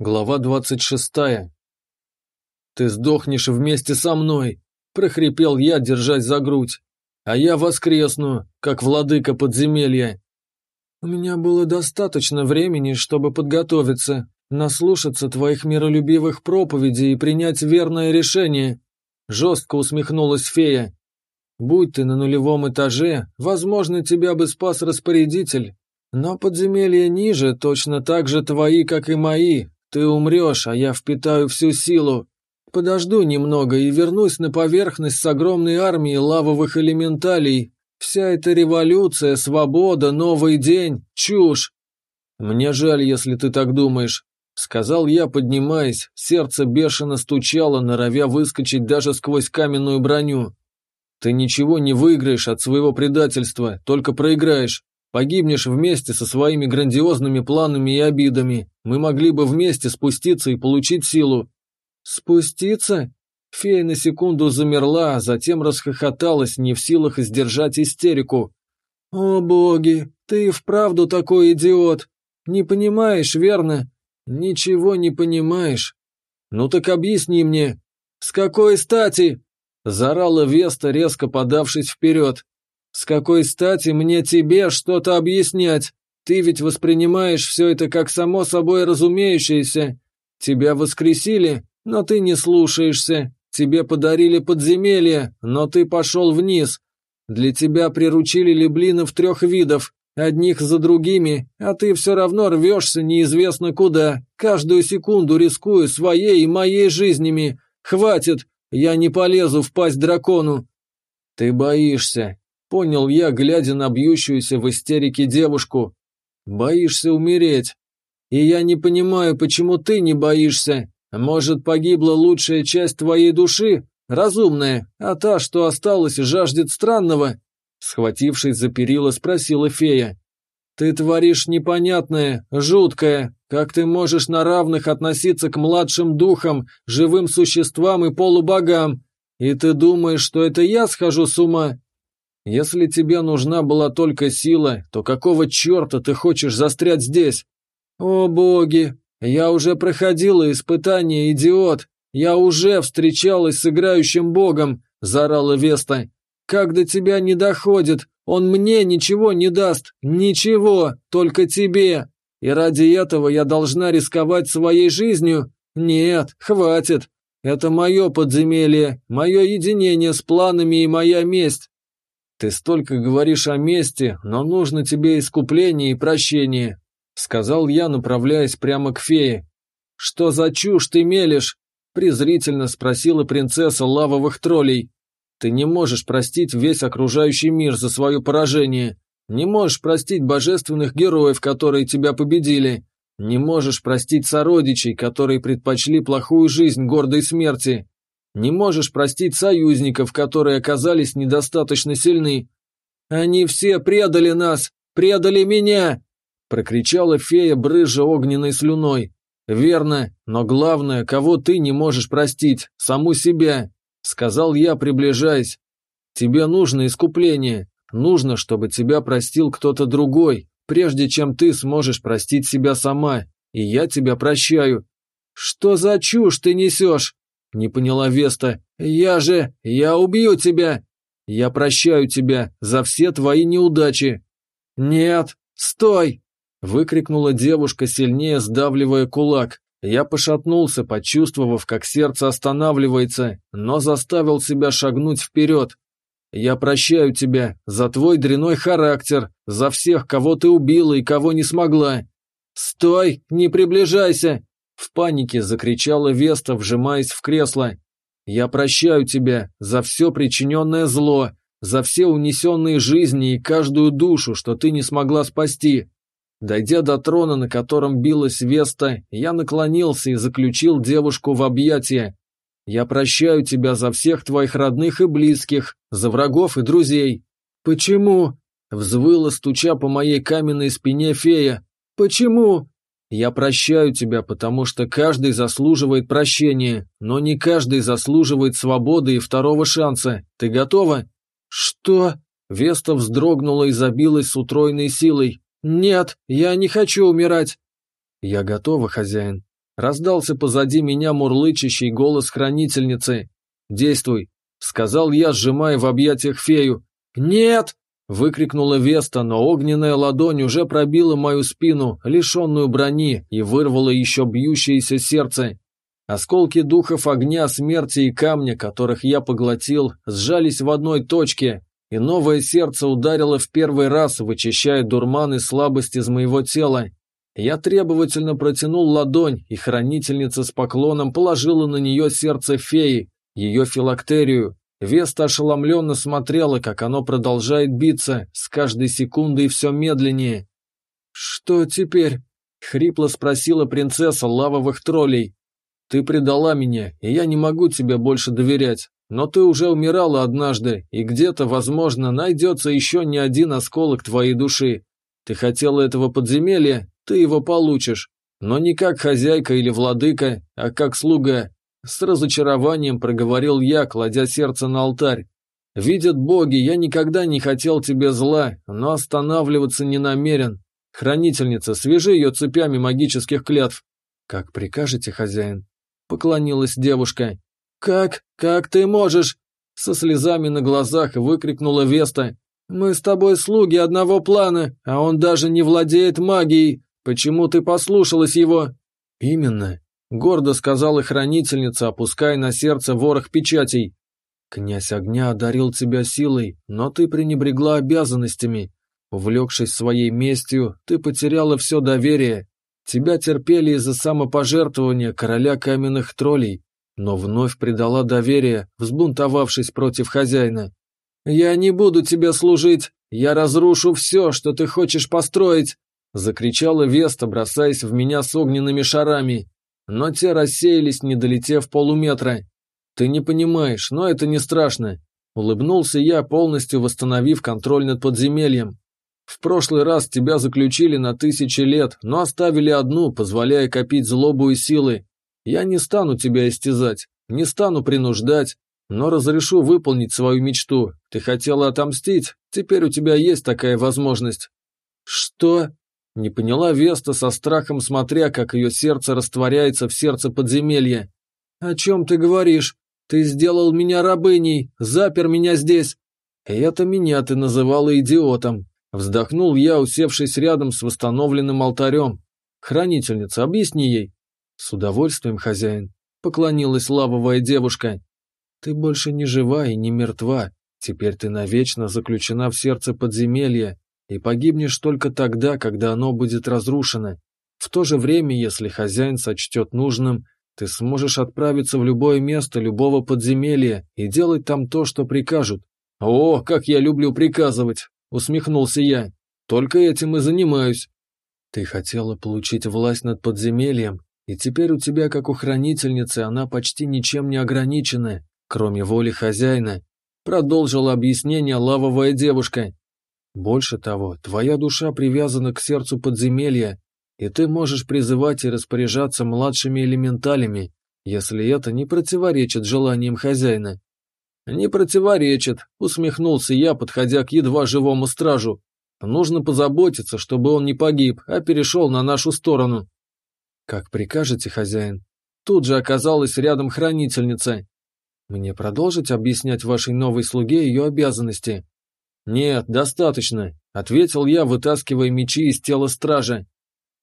Глава двадцать шестая. «Ты сдохнешь вместе со мной!» – прохрипел я, держась за грудь. «А я воскресну, как владыка подземелья!» «У меня было достаточно времени, чтобы подготовиться, наслушаться твоих миролюбивых проповедей и принять верное решение», – жестко усмехнулась фея. «Будь ты на нулевом этаже, возможно, тебя бы спас распорядитель, но подземелья ниже точно так же твои, как и мои, ты умрешь, а я впитаю всю силу. Подожду немного и вернусь на поверхность с огромной армией лавовых элементалей. Вся эта революция, свобода, новый день – чушь. Мне жаль, если ты так думаешь. Сказал я, поднимаясь, сердце бешено стучало, норовя выскочить даже сквозь каменную броню. Ты ничего не выиграешь от своего предательства, только проиграешь. Погибнешь вместе со своими грандиозными планами и обидами. Мы могли бы вместе спуститься и получить силу». «Спуститься?» Фея на секунду замерла, а затем расхохоталась, не в силах сдержать истерику. «О боги, ты вправду такой идиот! Не понимаешь, верно? Ничего не понимаешь. Ну так объясни мне, с какой стати?» Зарала Веста, резко подавшись вперед. С какой стати мне тебе что-то объяснять? Ты ведь воспринимаешь все это как само собой разумеющееся. Тебя воскресили, но ты не слушаешься. Тебе подарили подземелье, но ты пошел вниз. Для тебя приручили леблинов трех видов, одних за другими, а ты все равно рвешься неизвестно куда, каждую секунду рискуя своей и моей жизнями. Хватит, я не полезу в пасть дракону. Ты боишься, Понял я, глядя на бьющуюся в истерике девушку. Боишься умереть. И я не понимаю, почему ты не боишься. Может, погибла лучшая часть твоей души? Разумная, а та, что осталась, жаждет странного?» Схватившись за перила, спросила фея. «Ты творишь непонятное, жуткое. Как ты можешь на равных относиться к младшим духам, живым существам и полубогам? И ты думаешь, что это я схожу с ума? Если тебе нужна была только сила, то какого черта ты хочешь застрять здесь? О боги, я уже проходила испытание, идиот. Я уже встречалась с играющим богом, заорала Веста. Как до тебя не доходит? Он мне ничего не даст. Ничего, только тебе. И ради этого я должна рисковать своей жизнью? Нет, хватит. Это мое подземелье, мое единение с планами и моя месть. «Ты столько говоришь о мести, но нужно тебе искупление и прощение», — сказал я, направляясь прямо к фее. «Что за чушь ты мелешь?» — презрительно спросила принцесса лавовых троллей. «Ты не можешь простить весь окружающий мир за свое поражение. Не можешь простить божественных героев, которые тебя победили. Не можешь простить сородичей, которые предпочли плохую жизнь гордой смерти. Не можешь простить союзников, которые оказались недостаточно сильны. Они все предали нас, предали меня!» Прокричала фея, брызжа огненной слюной. «Верно, но главное, кого ты не можешь простить, саму себя», сказал я, приближаясь. «Тебе нужно искупление, нужно, чтобы тебя простил кто-то другой, прежде чем ты сможешь простить себя сама, и я тебя прощаю». «Что за чушь ты несешь?» Не поняла Веста. «Я же... Я убью тебя!» «Я прощаю тебя за все твои неудачи!» «Нет! Стой!» Выкрикнула девушка, сильнее сдавливая кулак. Я пошатнулся, почувствовав, как сердце останавливается, но заставил себя шагнуть вперед. «Я прощаю тебя за твой дряной характер, за всех, кого ты убила и кого не смогла!» «Стой! Не приближайся!» В панике закричала Веста, вжимаясь в кресло. «Я прощаю тебя за все причиненное зло, за все унесенные жизни и каждую душу, что ты не смогла спасти». Дойдя до трона, на котором билась Веста, я наклонился и заключил девушку в объятия. «Я прощаю тебя за всех твоих родных и близких, за врагов и друзей». «Почему?» — взвыла, стуча по моей каменной спине фея. «Почему?» Я прощаю тебя, потому что каждый заслуживает прощения, но не каждый заслуживает свободы и второго шанса. Ты готова? Что? Веста вздрогнула и забилась с утроенной силой. Нет, я не хочу умирать. Я готова, хозяин. Раздался позади меня мурлычащий голос хранительницы. «Действуй!» — сказал я, сжимая в объятиях фею. «Нет!» — выкрикнула Веста, но огненная ладонь уже пробила мою спину, лишенную брони, и вырвала еще бьющееся сердце. Осколки духов огня, смерти и камня, которых я поглотил, сжались в одной точке, и новое сердце ударило в первый раз, вычищая дурман и слабость из моего тела. Я требовательно протянул ладонь, и хранительница с поклоном положила на нее сердце феи, ее филактерию. Веста ошеломленно смотрела, как оно продолжает биться, с каждой секундой все медленнее. «Что теперь?» — хрипло спросила принцесса лавовых троллей. «Ты предала меня, и я не могу тебе больше доверять. Но ты уже умирала однажды, и где-то, возможно, найдется еще не один осколок твоей души. Ты хотела этого подземелья, ты его получишь, но не как хозяйка или владыка, а как слуга. С разочарованием проговорил я, кладя сердце на алтарь. Видят боги, я никогда не хотел тебе зла, но останавливаться не намерен. Хранительница, свяжи ее цепями магических клятв. Как прикажете, хозяин? Поклонилась девушка. Как? Как ты можешь? Со слезами на глазах выкрикнула Веста. «Мы с тобой слуги одного плана, а он даже не владеет магией. Почему ты послушалась его?» «Именно», — гордо сказала хранительница, опуская на сердце ворох печатей. «Князь огня одарил тебя силой, но ты пренебрегла обязанностями. Увлекшись своей местью, ты потеряла все доверие. Тебя терпели из-за самопожертвования короля каменных троллей, но вновь предала доверие, взбунтовавшись против хозяина. «Я не буду тебе служить! Я разрушу все, что ты хочешь построить!» Закричала Веста, бросаясь в меня с огненными шарами. Но те рассеялись, не долетев полуметра. «Ты не понимаешь, но это не страшно», — улыбнулся я, полностью восстановив контроль над подземельем. «В прошлый раз тебя заключили на тысячи лет, но оставили одну, позволяя копить злобу и силы. Я не стану тебя истязать, не стану принуждать, но разрешу выполнить свою мечту. Ты хотела отомстить, теперь у тебя есть такая возможность». «Что?» Не поняла Веста со страхом, смотря, как ее сердце растворяется в сердце подземелья. «О чем ты говоришь? Ты сделал меня рабыней, запер меня здесь». «Это меня ты называла идиотом», — вздохнул я, усевшись рядом с восстановленным алтарем. «Хранительница, объясни ей». «С удовольствием, хозяин», — поклонилась лавовая девушка. «Ты больше не жива и не мертва. Теперь ты навечно заключена в сердце подземелья, и погибнешь только тогда, когда оно будет разрушено. В то же время, если хозяин сочтет нужным, ты сможешь отправиться в любое место любого подземелья и делать там то, что прикажут. «О, как я люблю приказывать!» — усмехнулся я. «Только этим и занимаюсь». «Ты хотела получить власть над подземельем, и теперь у тебя, как у хранительницы, она почти ничем не ограничена, кроме воли хозяина», — продолжила объяснение лавовая девушка. Больше того, твоя душа привязана к сердцу подземелья, и ты можешь призывать и распоряжаться младшими элементалями, если это не противоречит желаниям хозяина. «Не противоречит», — усмехнулся я, подходя к едва живому стражу. «Нужно позаботиться, чтобы он не погиб, а перешел на нашу сторону». «Как прикажете, хозяин?» Тут же оказалась рядом хранительница. «Мне продолжить объяснять вашей новой слуге ее обязанности?» «Нет, достаточно», — ответил я, вытаскивая мечи из тела стража.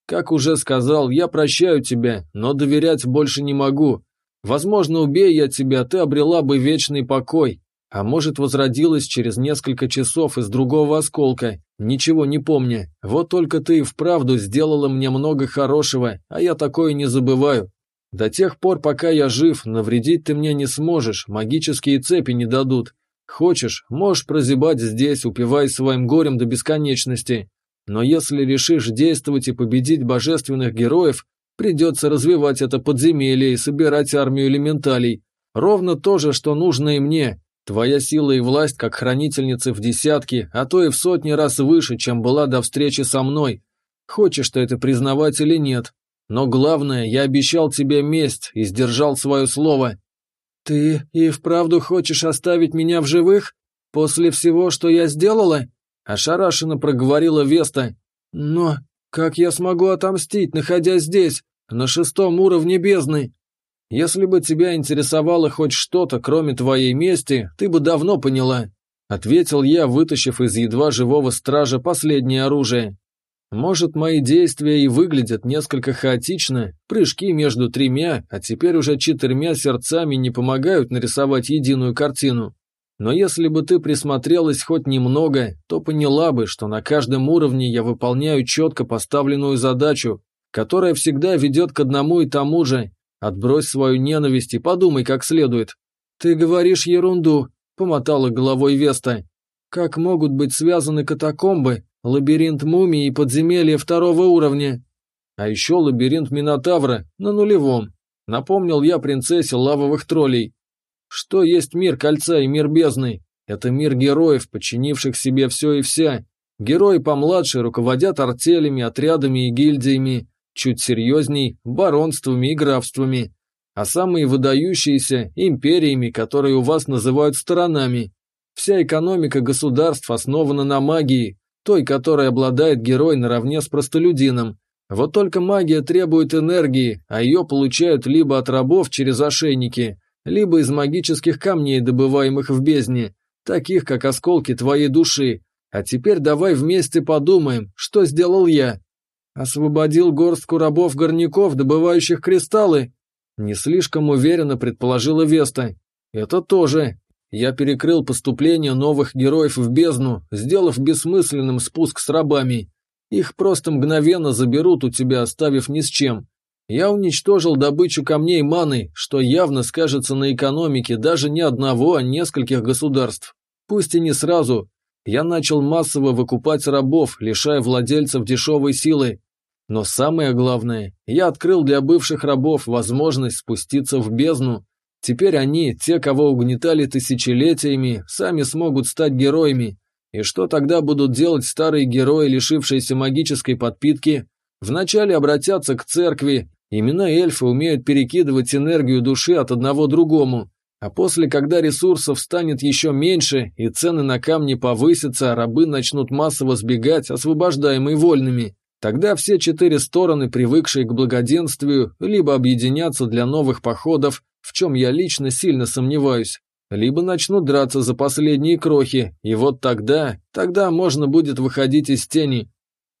«Как уже сказал, я прощаю тебя, но доверять больше не могу. Возможно, убей я тебя, ты обрела бы вечный покой, а может, возродилась через несколько часов из другого осколка, ничего не помня. Вот только ты и вправду сделала мне много хорошего, а я такое не забываю. До тех пор, пока я жив, навредить ты мне не сможешь, магические цепи не дадут. Хочешь, можешь прозябать здесь, упиваясь своим горем до бесконечности. Но если решишь действовать и победить божественных героев, придется развивать это подземелье и собирать армию элементалей. Ровно то же, что нужно и мне. Твоя сила и власть, как хранительницы в десятки, а то и в сотни раз выше, чем была до встречи со мной. Хочешь ты это признавать или нет. Но главное, я обещал тебе месть и сдержал свое слово. «Ты и вправду хочешь оставить меня в живых? После всего, что я сделала?» Ошарашенно проговорила Веста. «Но как я смогу отомстить, находясь здесь? на шестом уровне бездны. Если бы тебя интересовало хоть что-то, кроме твоей мести, ты бы давно поняла», — ответил я, вытащив из едва живого стража последнее оружие. «Может, мои действия и выглядят несколько хаотично, прыжки между тремя, а теперь уже четырьмя сердцами не помогают нарисовать единую картину. Но если бы ты присмотрелась хоть немного, то поняла бы, что на каждом уровне я выполняю четко поставленную задачу, которая всегда ведет к одному и тому же. Отбрось свою ненависть и подумай как следует. Ты говоришь ерунду, помотала головой Веста. Как могут быть связаны катакомбы, лабиринт мумий и подземелья второго уровня? А еще лабиринт Минотавра на нулевом. Напомнил я принцессе лавовых троллей. Что есть мир кольца и мир бездны? Это мир героев, подчинивших себе все и вся. Герои помладше руководят артелями, отрядами и гильдиями, чуть серьезней – баронствами и графствами, а самые выдающиеся – империями, которые у вас называют сторонами. Вся экономика государств основана на магии, той, которой обладает герой наравне с простолюдином. Вот только магия требует энергии, а ее получают либо от рабов через ошейники, либо из магических камней, добываемых в бездне, таких как осколки твоей души. А теперь давай вместе подумаем, что сделал я. Освободил горстку рабов-горняков, добывающих кристаллы? Не слишком уверенно предположила Веста. Это тоже. Я перекрыл поступление новых героев в бездну, сделав бессмысленным спуск с рабами. Их просто мгновенно заберут у тебя, оставив ни с чем. Я уничтожил добычу камней маны, что явно скажется на экономике даже не одного, а нескольких государств. Пусть и не сразу. Я начал массово выкупать рабов, лишая владельцев дешевой силы. Но самое главное, я открыл для бывших рабов возможность спуститься в бездну. Теперь они, те, кого угнетали тысячелетиями, сами смогут стать героями. И что тогда будут делать старые герои, лишившиеся магической подпитки? Вначале обратятся к церкви, Именно эльфы умеют перекидывать энергию души от одного другому, а после, когда ресурсов станет еще меньше и цены на камни повысятся, рабы начнут массово сбегать, освобождаемые вольными. Тогда все четыре стороны, привыкшие к благоденствию, либо объединятся для новых походов, в чем я лично сильно сомневаюсь, либо начнут драться за последние крохи, и вот тогда, тогда можно будет выходить из тени,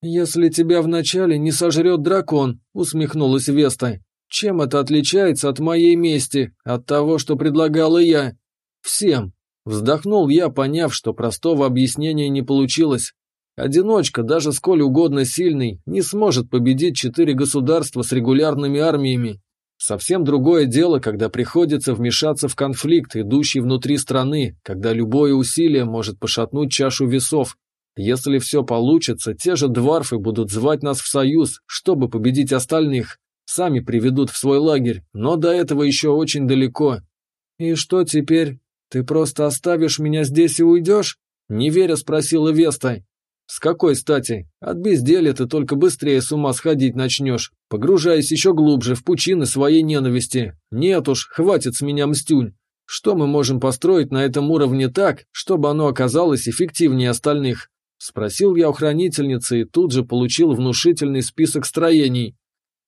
«Если тебя вначале не сожрет дракон», — усмехнулась Веста, — «чем это отличается от моей мести, от того, что предлагала я?» «Всем», — вздохнул я, поняв, что простого объяснения не получилось. Одиночка, даже сколь угодно сильный, не сможет победить четыре государства с регулярными армиями. Совсем другое дело, когда приходится вмешаться в конфликт, идущий внутри страны, когда любое усилие может пошатнуть чашу весов. Если все получится, те же дварфы будут звать нас в союз, чтобы победить остальных. Сами приведут в свой лагерь, но до этого еще очень далеко. И что теперь? Ты просто оставишь меня здесь и уйдешь? Неверя спросила Веста. С какой стати? От безделия ты только быстрее с ума сходить начнешь, погружаясь еще глубже в пучины своей ненависти. Нет уж, хватит с меня мстюнь. Что мы можем построить на этом уровне так, чтобы оно оказалось эффективнее остальных? Спросил я у хранительницы и тут же получил внушительный список строений.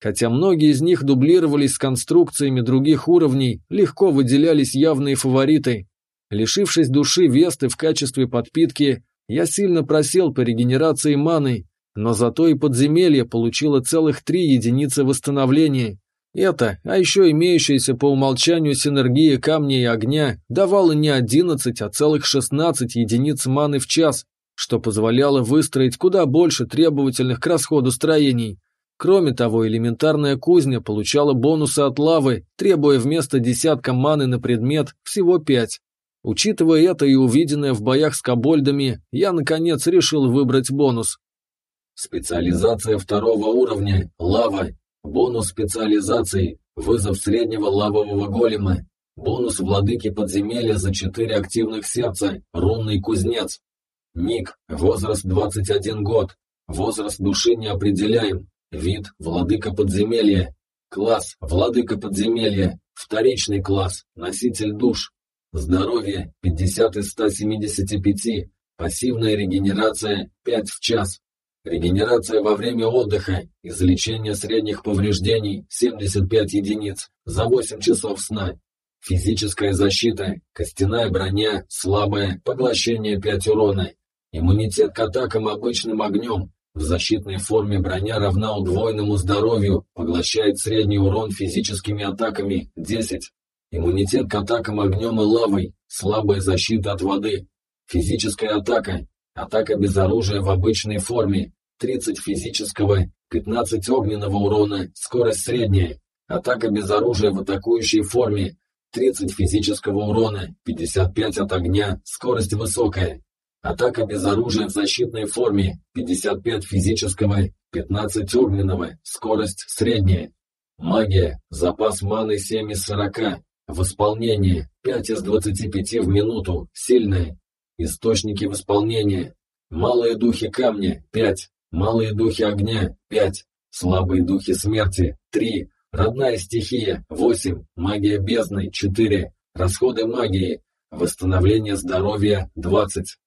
Хотя многие из них дублировались с конструкциями других уровней, легко выделялись явные фавориты. Лишившись души Весты в качестве подпитки, я сильно просел по регенерации маны, но зато и подземелье получило целых три единицы восстановления. Это, а еще имеющаяся по умолчанию синергия камня и огня, давала не 11, а целых 16 единиц маны в час, что позволяло выстроить куда больше требовательных к расходу строений. Кроме того, элементарная кузня получала бонусы от лавы, требуя вместо десятка маны на предмет всего пять. Учитывая это и увиденное в боях с кобольдами, я, наконец, решил выбрать бонус. Специализация второго уровня. Лава. Бонус специализации. Вызов среднего лавового голема. Бонус владыки подземелья за четыре активных сердца. Рунный кузнец. Ник, возраст 21 год. Возраст души не определяем. Вид – владыка подземелья. Класс – владыка подземелья. Вторичный класс – носитель душ. Здоровье – 50 из 175. Пассивная регенерация – 5 в час. Регенерация во время отдыха, излечение средних повреждений 75 единиц за 8 часов сна. Физическая защита, костяная броня, слабое, поглощение 5 урона. Иммунитет к атакам обычным огнем. В защитной форме броня равна удвоенному здоровью, поглощает средний урон физическими атаками 10. Иммунитет к атакам огнем и лавой, слабая защита от воды. Физическая атака, атака без оружия в обычной форме, 30 физического, 15 огненного урона, скорость средняя. Атака без оружия в атакующей форме, 30 физического урона, 55 от огня, скорость высокая. Атака без оружия в защитной форме, 55 физического, 15 огненного, скорость средняя. Магия, запас маны 7 из 40, в исполнении 5 из 25 в минуту, сильная. Источники в исполнении, малые духи камня 5, Малые духи огня – пять, слабые духи смерти – три, родная стихия – восемь, магия бездны – четыре, расходы магии, восстановление здоровья – двадцать.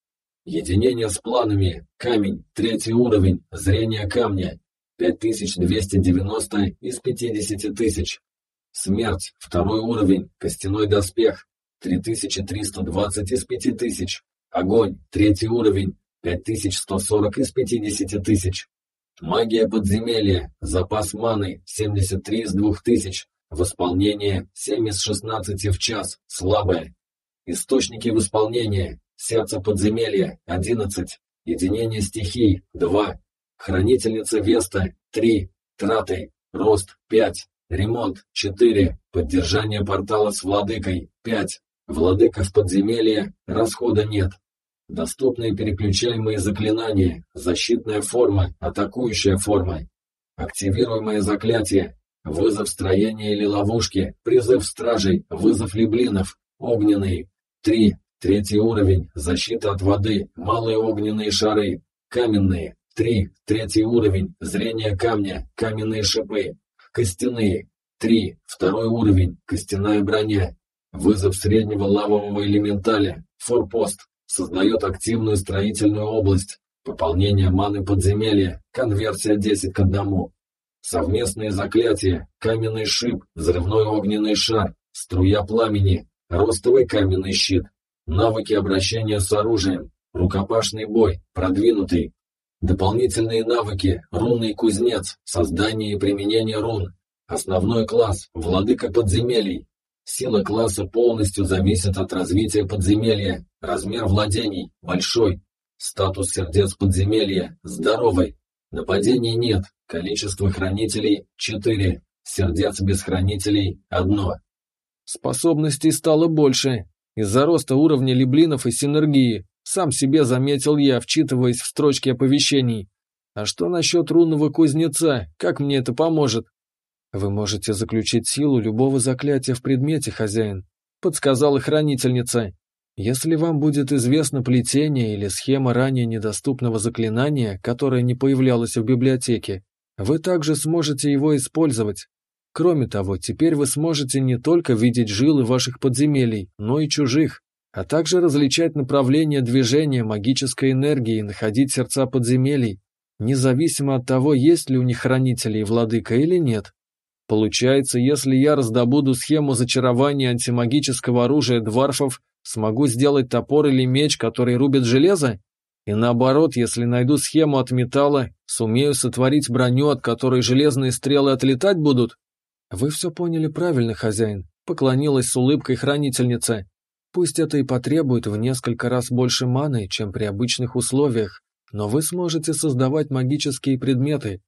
Единение с планами, камень, третий уровень, зрение камня, 5290 из 50 тысяч. Смерть, второй уровень, костяной доспех, 3320 из 5000. Огонь, третий уровень, 5140 из 50 тысяч. Магия подземелья, запас маны 73 из 2000, восполнение 7 из 16 в час, слабое. Источники восполнения, сердце подземелья 11, единение стихий 2, хранительница Веста 3, траты, рост 5, ремонт 4, поддержание портала с владыкой 5, владыка в подземелье, расхода нет, Доступные переключаемые заклинания, защитная форма, атакующая форма. Активируемое заклятие, вызов строения или ловушки, призыв стражей, вызов либлинов, огненные. 3. Третий уровень, защита от воды, малые огненные шары, каменные. 3. Третий уровень, зрение камня, каменные шипы, костяные. 3. Второй уровень, костяная броня, вызов среднего лавового элементаля, форпост, создает активную строительную область, пополнение маны подземелья, конверсия 10 к 1. Совместные заклятия, каменный шип, взрывной огненный шар, струя пламени, ростовый каменный щит, навыки обращения с оружием, рукопашный бой, продвинутый, дополнительные навыки, рунный кузнец, создание и применение рун, основной класс, владыка подземелий, Сила класса полностью зависит от развития подземелья. Размер владений – большой. Статус сердец подземелья – здоровый. Нападений нет. Количество хранителей – 4. Сердец без хранителей – одно. Способностей стало больше. Из-за роста уровня либлинов и синергии. Сам себе заметил я, вчитываясь в строчки оповещений. А что насчет рунного кузнеца? Как мне это поможет? «Вы можете заключить силу любого заклятия в предмете, хозяин», — подсказала хранительница. «Если вам будет известно плетение или схема ранее недоступного заклинания, которое не появлялось в библиотеке, вы также сможете его использовать. Кроме того, теперь вы сможете не только видеть жилы ваших подземелий, но и чужих, а также различать направление движения магической энергии и находить сердца подземелий, независимо от того, есть ли у них хранители и владыка или нет. Получается, если я раздобуду схему зачарования антимагического оружия дварфов, смогу сделать топор или меч, который рубит железо? И наоборот, если найду схему от металла, сумею сотворить броню, от которой железные стрелы отлетать будут? Вы все поняли правильно, хозяин, поклонилась с улыбкой хранительница. Пусть это и потребует в несколько раз больше маны, чем при обычных условиях, но вы сможете создавать магические предметы,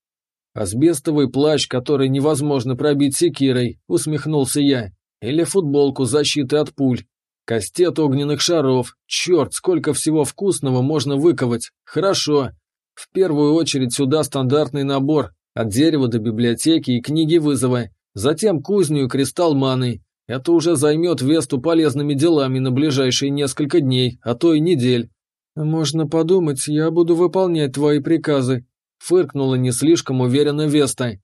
«Асбестовый плащ, который невозможно пробить секирой», — усмехнулся я. «Или футболку защиты от пуль. Кастет огненных шаров. Черт, сколько всего вкусного можно выковать. Хорошо. В первую очередь сюда стандартный набор. От дерева до библиотеки и книги вызова. Затем кузню и кристалл маны. Это уже займет Весту полезными делами на ближайшие несколько дней, а то и недель. Можно подумать, я буду выполнять твои приказы, Фыркнула не слишком уверенно Веста.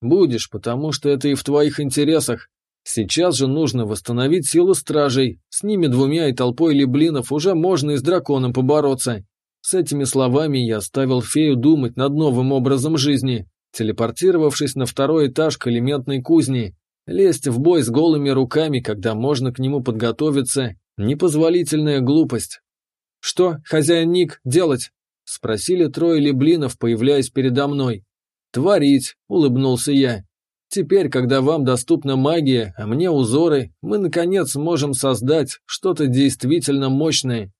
«Будешь, потому что это и в твоих интересах. Сейчас же нужно восстановить силу стражей. С ними двумя и толпой либлинов уже можно и с драконом побороться. С этими словами я оставил фею думать над новым образом жизни, телепортировавшись на второй этаж к элементной кузне. Лезть в бой с голыми руками, когда можно к нему подготовиться, непозволительная глупость. «Что, хозяин Ник, делать?» – спросили трое леблинов, появляясь передо мной. «Творить», – улыбнулся я. «Теперь, когда вам доступна магия, а мне узоры, мы, наконец, сможем создать что-то действительно мощное